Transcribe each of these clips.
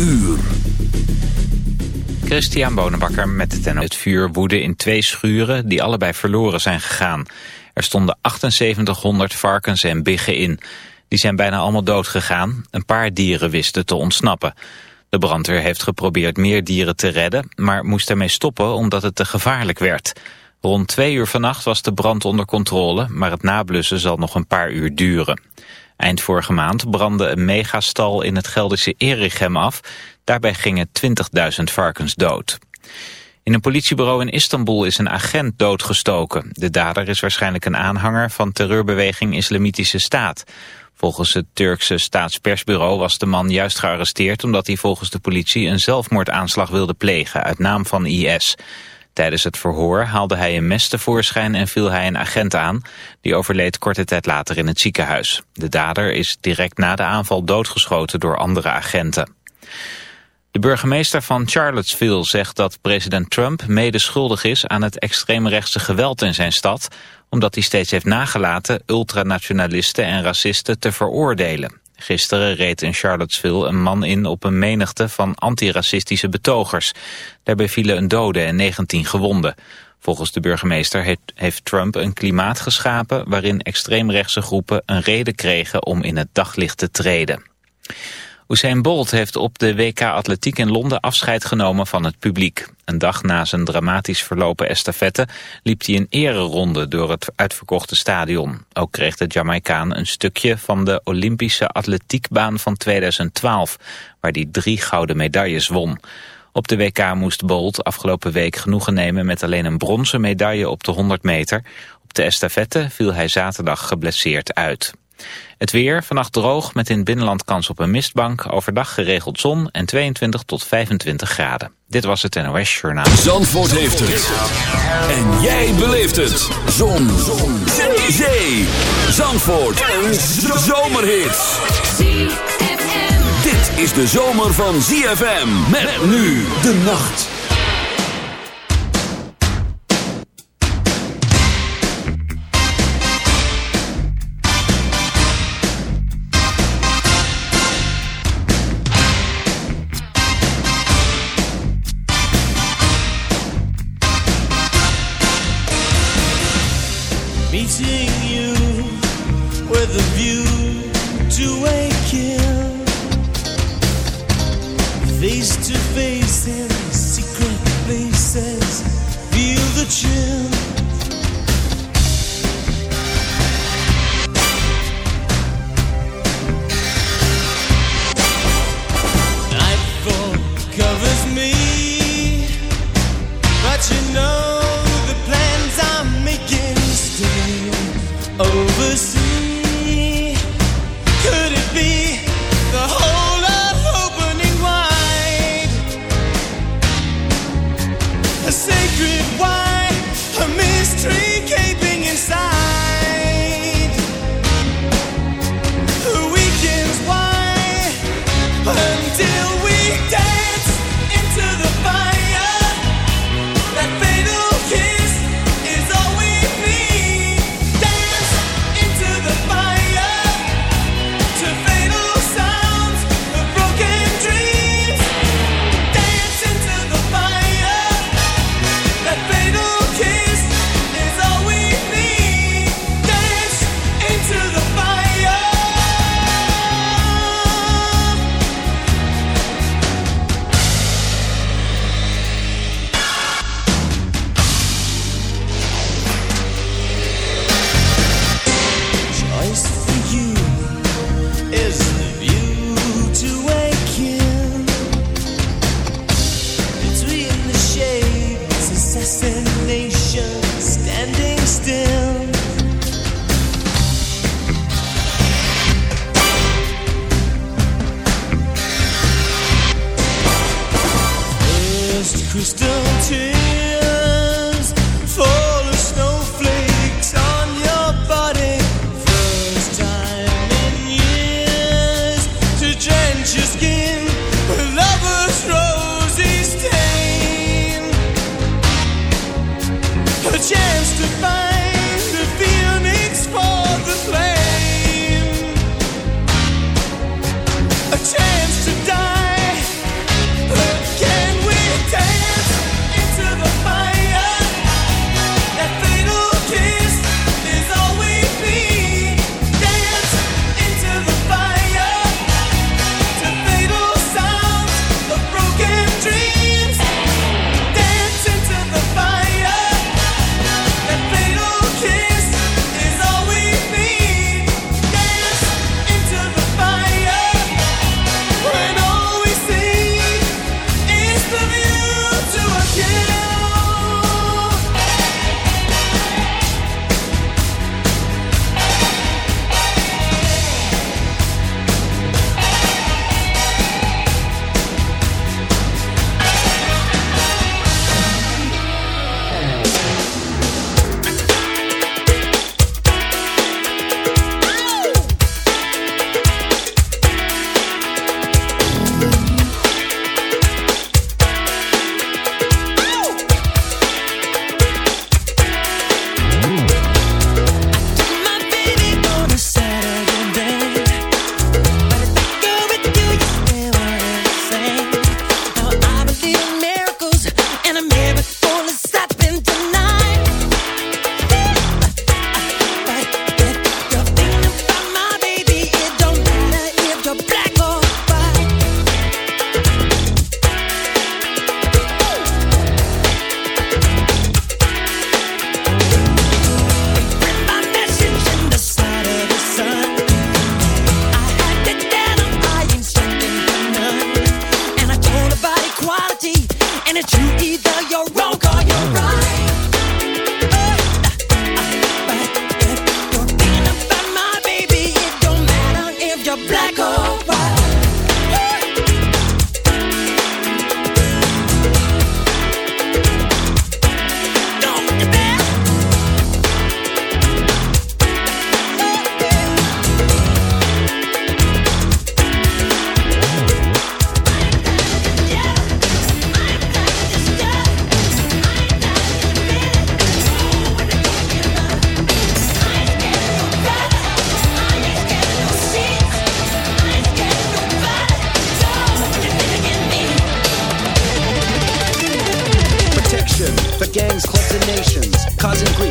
uur. Christian Bonenbakker met het Het vuur woedde in twee schuren die allebei verloren zijn gegaan. Er stonden 7800 varkens en biggen in. Die zijn bijna allemaal dood gegaan. Een paar dieren wisten te ontsnappen. De brandweer heeft geprobeerd meer dieren te redden, maar moest ermee stoppen omdat het te gevaarlijk werd. Rond twee uur vannacht was de brand onder controle, maar het nablussen zal nog een paar uur duren. Eind vorige maand brandde een megastal in het Gelderse Erichem af. Daarbij gingen 20.000 varkens dood. In een politiebureau in Istanbul is een agent doodgestoken. De dader is waarschijnlijk een aanhanger van terreurbeweging Islamitische Staat. Volgens het Turkse staatspersbureau was de man juist gearresteerd... omdat hij volgens de politie een zelfmoordaanslag wilde plegen uit naam van IS. Tijdens het verhoor haalde hij een mes tevoorschijn en viel hij een agent aan. Die overleed korte tijd later in het ziekenhuis. De dader is direct na de aanval doodgeschoten door andere agenten. De burgemeester van Charlottesville zegt dat president Trump mede schuldig is aan het extreemrechtse geweld in zijn stad, omdat hij steeds heeft nagelaten ultranationalisten en racisten te veroordelen. Gisteren reed in Charlottesville een man in op een menigte van antiracistische betogers. Daarbij vielen een dode en 19 gewonden. Volgens de burgemeester heeft, Trump een klimaat geschapen waarin extreemrechtse groepen een reden kregen om in het daglicht te treden. Usain Bolt heeft op de WK Atletiek in Londen afscheid genomen van het publiek. Een dag na zijn dramatisch verlopen estafette liep hij een ereronde door het uitverkochte stadion. Ook kreeg de Jamaicaan een stukje van de Olympische atletiekbaan van 2012, waar hij drie gouden medailles won. Op de WK moest Bolt afgelopen week genoegen nemen met alleen een bronzen medaille op de 100 meter. Op de estafette viel hij zaterdag geblesseerd uit. Het weer, vannacht droog met in het binnenland kans op een mistbank. Overdag geregeld zon en 22 tot 25 graden. Dit was het NOS Journaal. Zandvoort heeft het. En jij beleeft het. Zon. zon. Zee. Zee. Zandvoort. Een zomerhit. Dit is de zomer van ZFM. Met nu de nacht.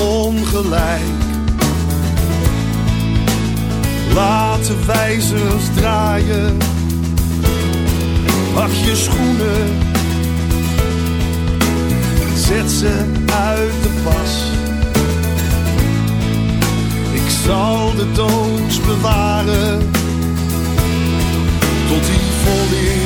ongelijk. Laat de wijzers draaien. Mag je schoenen. Zet ze uit de pas. Ik zal de doods bewaren. Tot die volleer.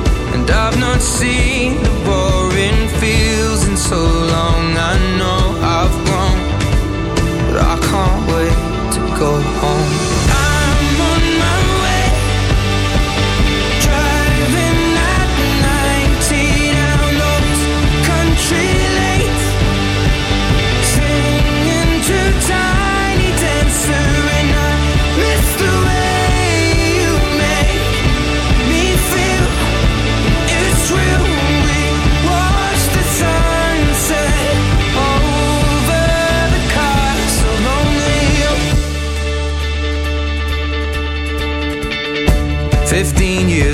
I've not seen the fields in so long. I know I've grown, but I can't wait to go home.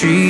country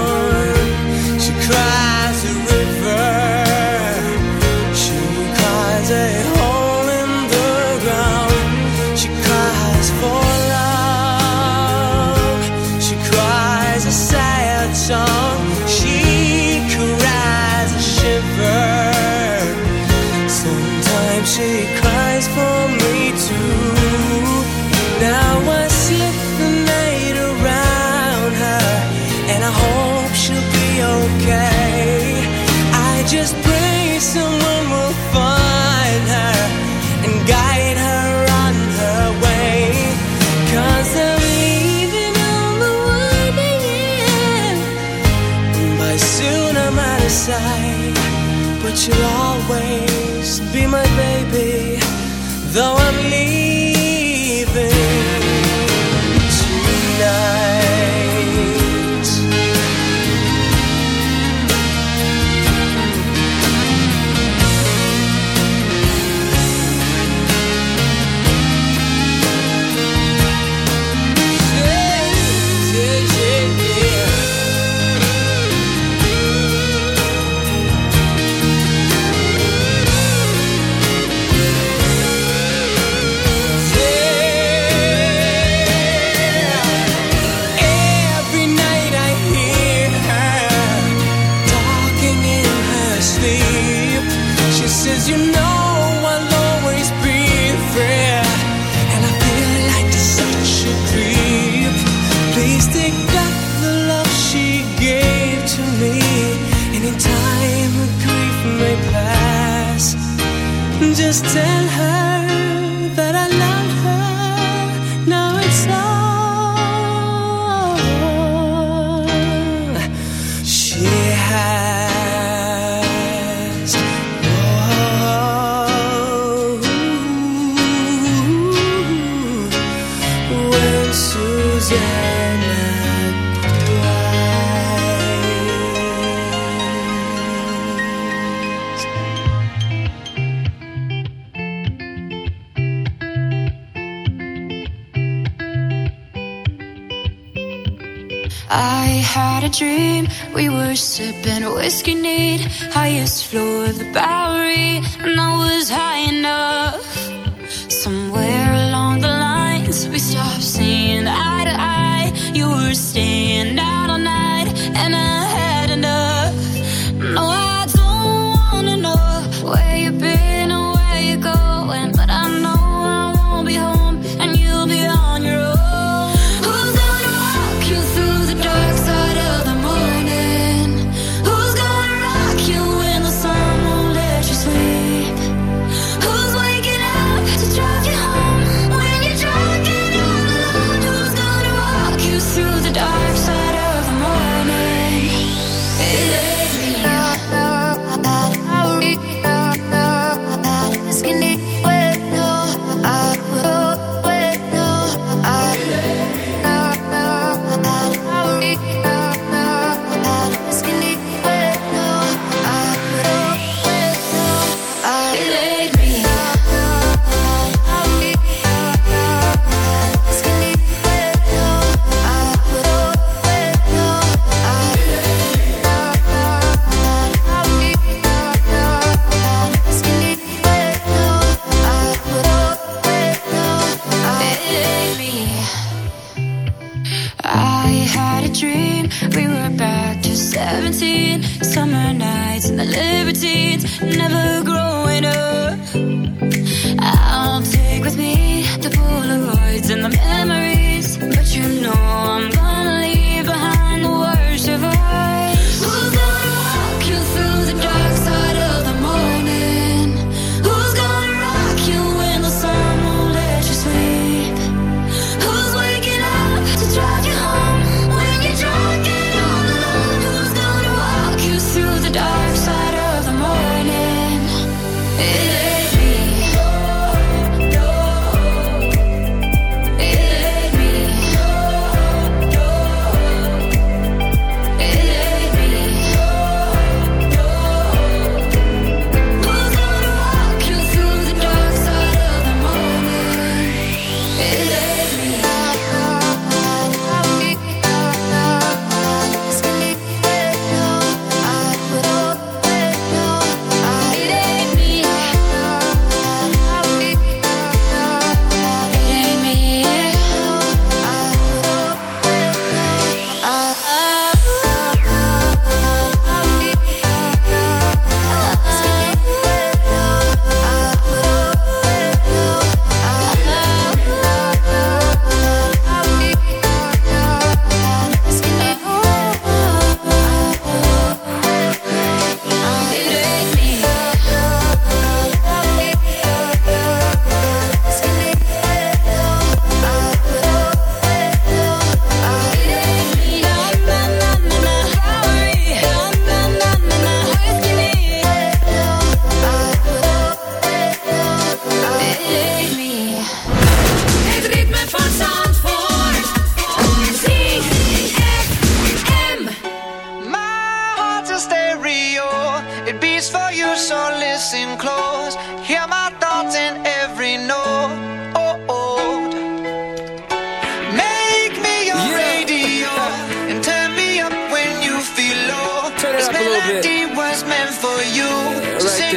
sipping whiskey, need highest floor of the Bowery, and I was high enough. Somewhere along the lines, we stopped seeing eye to eye. You were staying.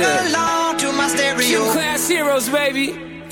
So right sing there. along to my stereo. Gym class heroes, baby.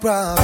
Got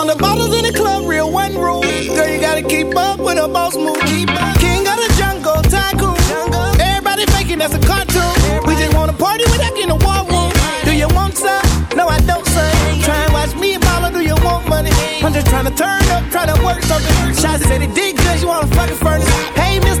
Hundred bottles in the club, real one rule. Girl, you gotta keep up with her boss move. King of the jungle, tycoon. Everybody faking that's a cartoon. We just wanna party without getting a war room. Do you want some? No, I don't, son. Try and watch me and Paula, do you want money? I'm just trying to turn up, try to work something. Shots said it did good, you wanna fucking furnace. Hey, mister,